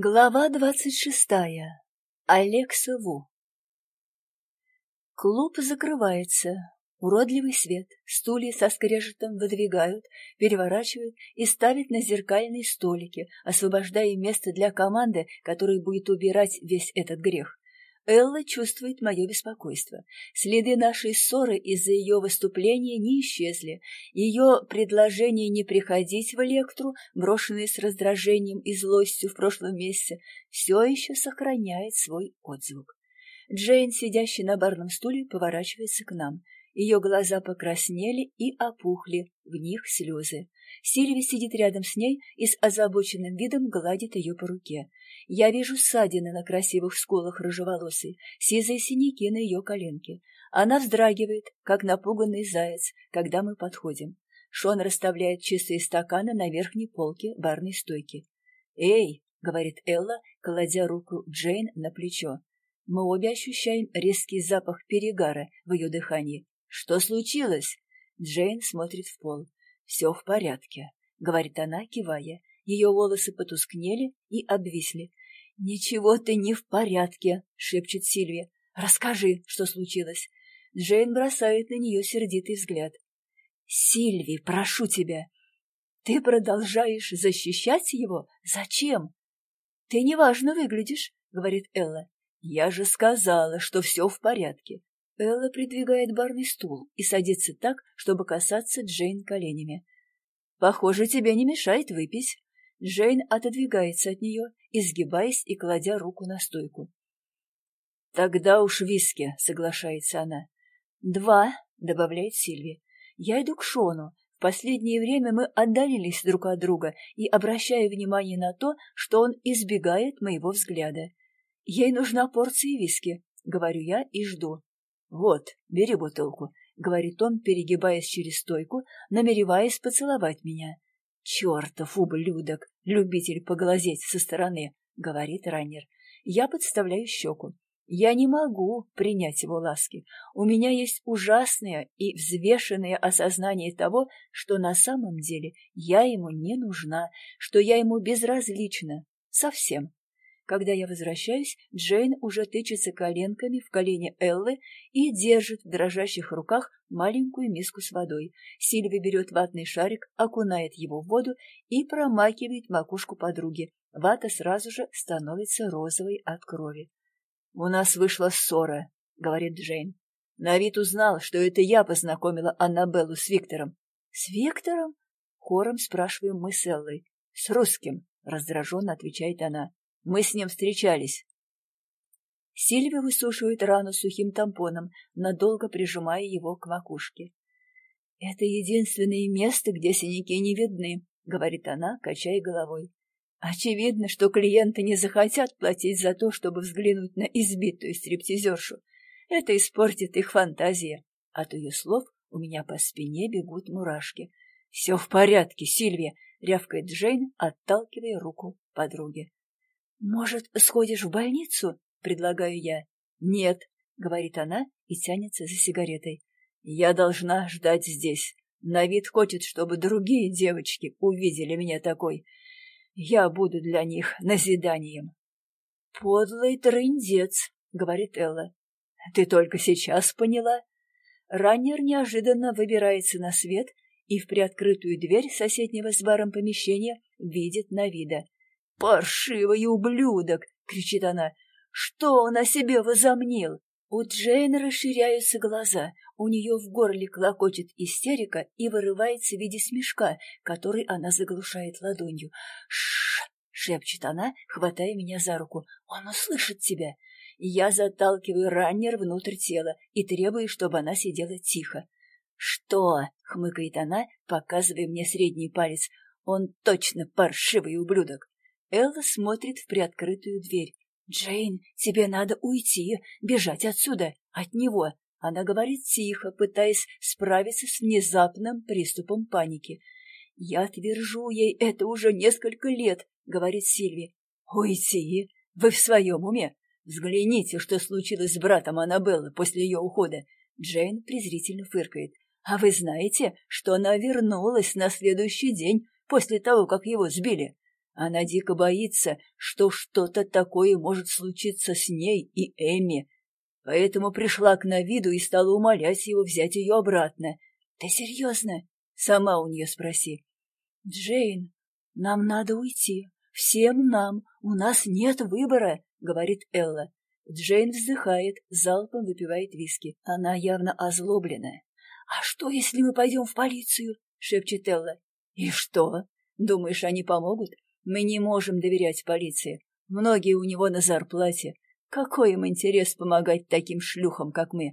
Глава двадцать шестая. Алекса Ву. Клуб закрывается. Уродливый свет. Стулья со скрежетом выдвигают, переворачивают и ставят на зеркальные столики, освобождая место для команды, которая будет убирать весь этот грех. Элла чувствует мое беспокойство. Следы нашей ссоры из-за ее выступления не исчезли. Ее предложение не приходить в Электру, брошенное с раздражением и злостью в прошлом месяце, все еще сохраняет свой отзвук. Джейн, сидящая на барном стуле, поворачивается к нам. Ее глаза покраснели и опухли, в них слезы. Сильви сидит рядом с ней и с озабоченным видом гладит ее по руке. Я вижу ссадины на красивых скулах рыжеволосой, сизые синяки на ее коленке. Она вздрагивает, как напуганный заяц, когда мы подходим. Шон расставляет чистые стаканы на верхней полке барной стойки. «Эй!» — говорит Элла, кладя руку Джейн на плечо. Мы обе ощущаем резкий запах перегара в ее дыхании. «Что случилось?» Джейн смотрит в пол. «Все в порядке», — говорит она, кивая. Ее волосы потускнели и обвисли. «Ничего ты не в порядке», — шепчет Сильвия. «Расскажи, что случилось». Джейн бросает на нее сердитый взгляд. «Сильви, прошу тебя, ты продолжаешь защищать его? Зачем?» «Ты неважно выглядишь», — говорит Элла. «Я же сказала, что все в порядке. Элла придвигает барный стул и садится так, чтобы касаться Джейн коленями. «Похоже, тебе не мешает выпить». Джейн отодвигается от нее, изгибаясь и кладя руку на стойку. «Тогда уж виски», — соглашается она. «Два», — добавляет Сильви. «Я иду к Шону. В последнее время мы отдалились друг от друга и обращаю внимание на то, что он избегает моего взгляда. Ей нужна порция виски», — говорю я и жду. «Вот, бери бутылку», — говорит он, перегибаясь через стойку, намереваясь поцеловать меня. «Чертов ублюдок, любитель поглазеть со стороны», — говорит раннер. Я подставляю щеку. Я не могу принять его ласки. У меня есть ужасное и взвешенное осознание того, что на самом деле я ему не нужна, что я ему безразлична. Совсем. Когда я возвращаюсь, Джейн уже тычется коленками в колени Эллы и держит в дрожащих руках маленькую миску с водой. Сильви берет ватный шарик, окунает его в воду и промакивает макушку подруги. Вата сразу же становится розовой от крови. «У нас вышла ссора», — говорит Джейн. Навид узнал, что это я познакомила Аннабеллу с Виктором. «С Виктором?» — хором спрашиваем мы с Эллой. «С русским», — раздраженно отвечает она. Мы с ним встречались. Сильвия высушивает рану сухим тампоном, надолго прижимая его к макушке. «Это единственное место, где синяки не видны», — говорит она, качая головой. «Очевидно, что клиенты не захотят платить за то, чтобы взглянуть на избитую стриптизершу. Это испортит их фантазия. От ее слов у меня по спине бегут мурашки. «Все в порядке, Сильвия», — рявкает Джейн, отталкивая руку подруги. «Может, сходишь в больницу?» — предлагаю я. «Нет», — говорит она и тянется за сигаретой. «Я должна ждать здесь. На вид хочет, чтобы другие девочки увидели меня такой. Я буду для них назиданием». «Подлый трындец», — говорит Элла. «Ты только сейчас поняла?» Раннер неожиданно выбирается на свет и в приоткрытую дверь соседнего с баром помещения видит Навида. «Паршивый ублюдок!» — кричит она. «Что он о себе возомнил?» У Джейн расширяются глаза, у нее в горле клокочет истерика и вырывается в виде смешка, который она заглушает ладонью. «Ш-ш-ш!» шепчет она, хватая меня за руку. «Он услышит тебя!» Я заталкиваю раннер внутрь тела и требую, чтобы она сидела тихо. «Что?» — хмыкает она, показывая мне средний палец. «Он точно паршивый ублюдок!» Элла смотрит в приоткрытую дверь. «Джейн, тебе надо уйти, бежать отсюда, от него!» Она говорит тихо, пытаясь справиться с внезапным приступом паники. «Я твержу ей это уже несколько лет», — говорит Сильви. «Уйти? Вы в своем уме? Взгляните, что случилось с братом Аннабеллы после ее ухода». Джейн презрительно фыркает. «А вы знаете, что она вернулась на следующий день после того, как его сбили? Она дико боится, что что-то такое может случиться с ней и Эмми, поэтому пришла к Навиду и стала умолять его взять ее обратно. Ты серьезно? Сама у нее спроси. Джейн, нам надо уйти. Всем нам. У нас нет выбора, говорит Элла. Джейн вздыхает, залпом выпивает виски. Она явно озлобленная. «А что, если мы пойдем в полицию?» — шепчет Элла. «И что? Думаешь, они помогут? Мы не можем доверять полиции. Многие у него на зарплате. Какой им интерес помогать таким шлюхам, как мы?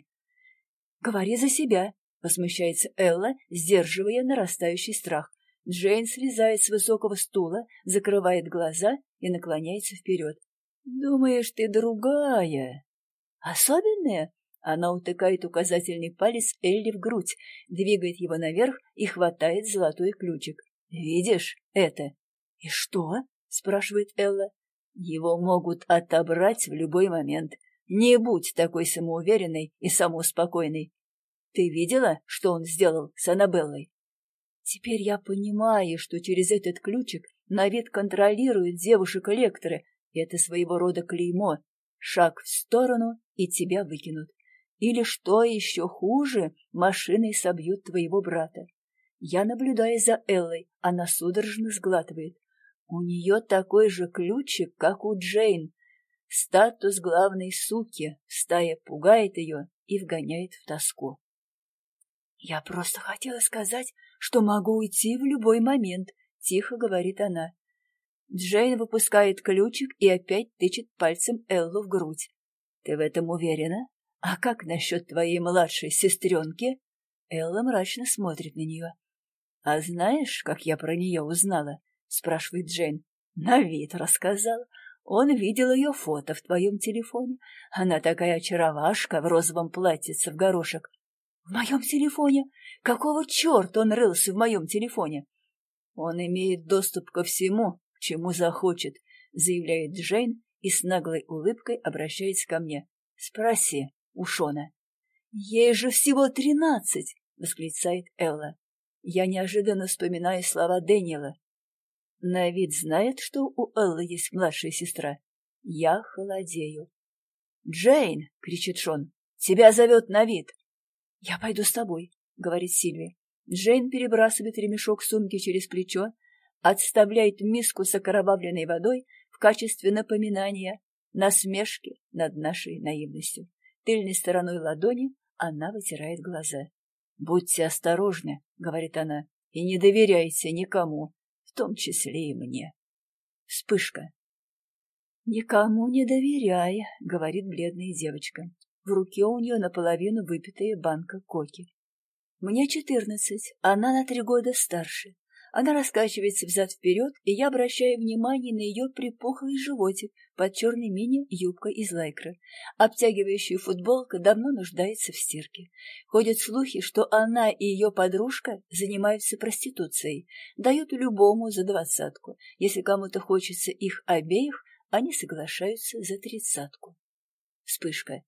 Говори за себя, возмущается Элла, сдерживая нарастающий страх. Джейн слезает с высокого стула, закрывает глаза и наклоняется вперед. Думаешь, ты другая? Особенная? Она утыкает указательный палец Элли в грудь, двигает его наверх и хватает золотой ключик. Видишь это? «И что?» — спрашивает Элла. «Его могут отобрать в любой момент. Не будь такой самоуверенной и самоуспокойной. Ты видела, что он сделал с Аннабеллой?» Теперь я понимаю, что через этот ключик на вид контролирует девушек-электоры. Это своего рода клеймо. Шаг в сторону, и тебя выкинут. Или, что еще хуже, машиной собьют твоего брата. Я наблюдаю за Эллой, она судорожно сглатывает. У нее такой же ключик, как у Джейн. Статус главной суки. Стая пугает ее и вгоняет в тоску. «Я просто хотела сказать, что могу уйти в любой момент», — тихо говорит она. Джейн выпускает ключик и опять тычет пальцем Эллу в грудь. «Ты в этом уверена? А как насчет твоей младшей сестренки?» Элла мрачно смотрит на нее. «А знаешь, как я про нее узнала?» — спрашивает Джейн. На вид рассказал. Он видел ее фото в твоем телефоне. Она такая очаровашка в розовом платьице в горошек. В моем телефоне? Какого черта он рылся в моем телефоне? Он имеет доступ ко всему, чему захочет, заявляет Джейн и с наглой улыбкой обращается ко мне. Спроси у Шона. Ей же всего тринадцать, восклицает Элла. Я неожиданно вспоминаю слова Дэниела. На вид знает, что у Эллы есть младшая сестра. Я холодею. «Джейн!» — кричит Шон. «Тебя зовет на вид!» «Я пойду с тобой», — говорит Сильви. Джейн перебрасывает ремешок сумки через плечо, отставляет миску с окоробавленной водой в качестве напоминания, насмешки над нашей наивностью. Тыльной стороной ладони она вытирает глаза. «Будьте осторожны», — говорит она, — «и не доверяйте никому, том числе и мне. Вспышка. «Никому не доверяй», — говорит бледная девочка. В руке у нее наполовину выпитая банка коки. «Мне четырнадцать, она на три года старше. Она раскачивается взад-вперед, и я обращаю внимание на ее припухлый животик под черной мини-юбкой из лайкры. Обтягивающая футболка давно нуждается в стирке. Ходят слухи, что она и ее подружка занимаются проституцией, дают любому за двадцатку. Если кому-то хочется их обеих, они соглашаются за тридцатку. Вспышка.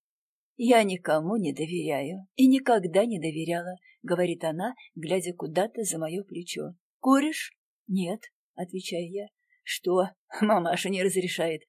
«Я никому не доверяю и никогда не доверяла», — говорит она, глядя куда-то за мое плечо. Куришь? Нет, отвечаю я. Что? Мамаша не разрешает.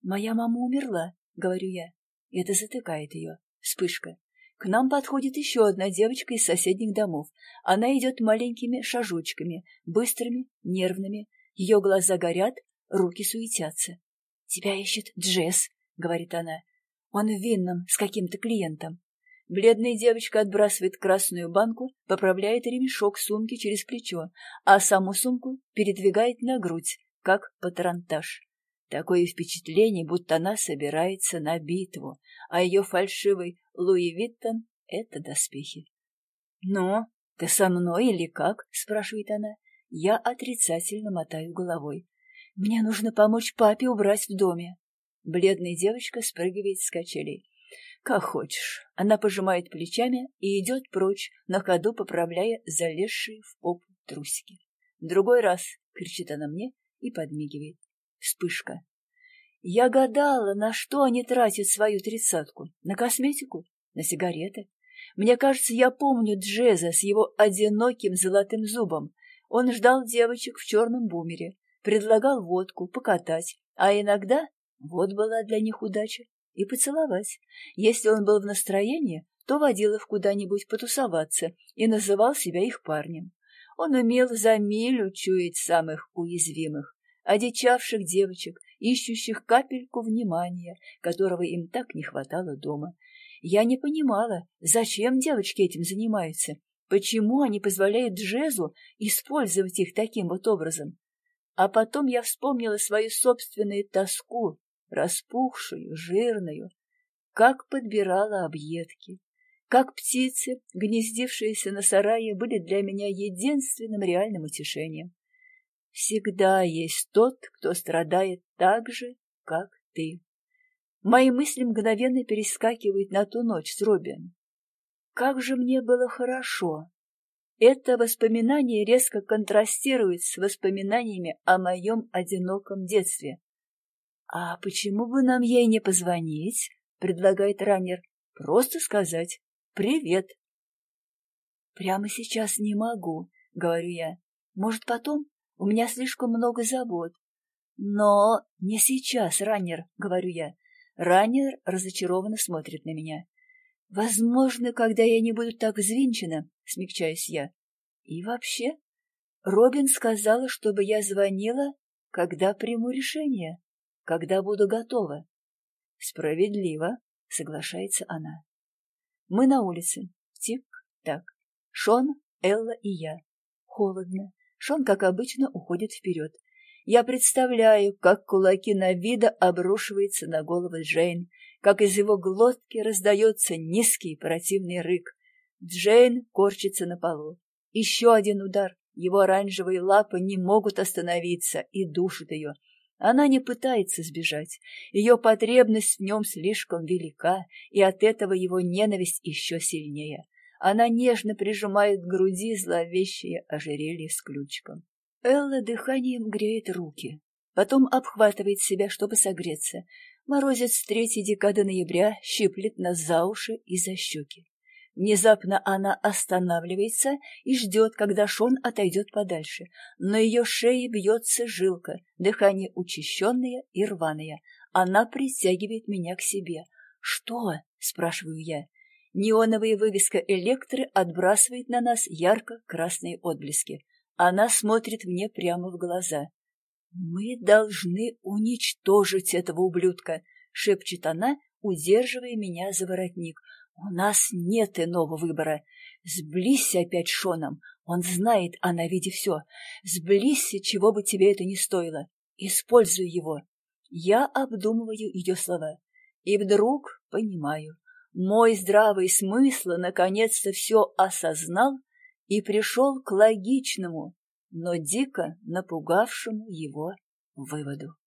Моя мама умерла, говорю я. Это затыкает ее. Вспышка. К нам подходит еще одна девочка из соседних домов. Она идет маленькими шажочками, быстрыми, нервными. Ее глаза горят, руки суетятся. «Тебя ищет Джесс», — говорит она. «Он в винном с каким-то клиентом». Бледная девочка отбрасывает красную банку, поправляет ремешок сумки через плечо, а саму сумку передвигает на грудь, как патронтаж. Такое впечатление, будто она собирается на битву, а ее фальшивый Луи Виттон — это доспехи. «Ну, ты со мной или как?» — спрашивает она. Я отрицательно мотаю головой. «Мне нужно помочь папе убрать в доме». Бледная девочка спрыгивает с качелей. Как хочешь. Она пожимает плечами и идет прочь, на ходу поправляя залезшие в попу трусики. Другой раз, кричит она мне и подмигивает. Вспышка. Я гадала, на что они тратят свою тридцатку. На косметику? На сигареты? Мне кажется, я помню Джеза с его одиноким золотым зубом. Он ждал девочек в черном бумере. предлагал водку, покатать, а иногда, вот была для них удача, и поцеловать. Если он был в настроении, то водил их куда-нибудь потусоваться и называл себя их парнем. Он умел за милю чуять самых уязвимых, одичавших девочек, ищущих капельку внимания, которого им так не хватало дома. Я не понимала, зачем девочки этим занимаются, почему они позволяют Джезу использовать их таким вот образом. А потом я вспомнила свою собственную тоску, распухшую, жирную, как подбирала объедки, как птицы, гнездившиеся на сарае, были для меня единственным реальным утешением. Всегда есть тот, кто страдает так же, как ты. Мои мысли мгновенно перескакивают на ту ночь с Робин. Как же мне было хорошо! Это воспоминание резко контрастирует с воспоминаниями о моем одиноком детстве. «А почему бы нам ей не позвонить?» — предлагает раннер. «Просто сказать. «Привет!» «Прямо сейчас не могу», — говорю я. «Может, потом? У меня слишком много забот». «Но не сейчас, раннер», — говорю я. Раннер разочарованно смотрит на меня. «Возможно, когда я не буду так взвинчена», — смягчаюсь я. «И вообще, Робин сказала, чтобы я звонила, когда приму решение, когда буду готова». «Справедливо», — соглашается она. Мы на улице. Тик-так. Шон, Элла и я. Холодно. Шон, как обычно, уходит вперед. Я представляю, как кулаки Навида обрушиваются на голову Джейн, как из его глотки раздается низкий противный рык. Джейн корчится на полу. Еще один удар. Его оранжевые лапы не могут остановиться и душат ее. Она не пытается сбежать. Ее потребность в нем слишком велика, и от этого его ненависть еще сильнее. Она нежно прижимает к груди зловещее ожерелье с ключиком. Элла дыханием греет руки, потом обхватывает себя, чтобы согреться. Морозец третьей декады ноября щиплет нас за уши и за щеки. Внезапно она останавливается и ждет, когда Шон отойдет подальше. На ее шее бьется жилка, дыхание учащенное и рваное. Она притягивает меня к себе. «Что?» — спрашиваю я. Неоновая вывеска «Электры» отбрасывает на нас ярко-красные отблески. Она смотрит мне прямо в глаза. «Мы должны уничтожить этого ублюдка», — шепчет она, удерживая меня за воротник. У нас нет иного выбора. Сблизься опять с Шоном. Он знает о Навиде все. Сблизься, чего бы тебе это ни стоило. Используй его. Я обдумываю ее слова. И вдруг понимаю. Мой здравый смысл наконец-то все осознал и пришел к логичному, но дико напугавшему его выводу.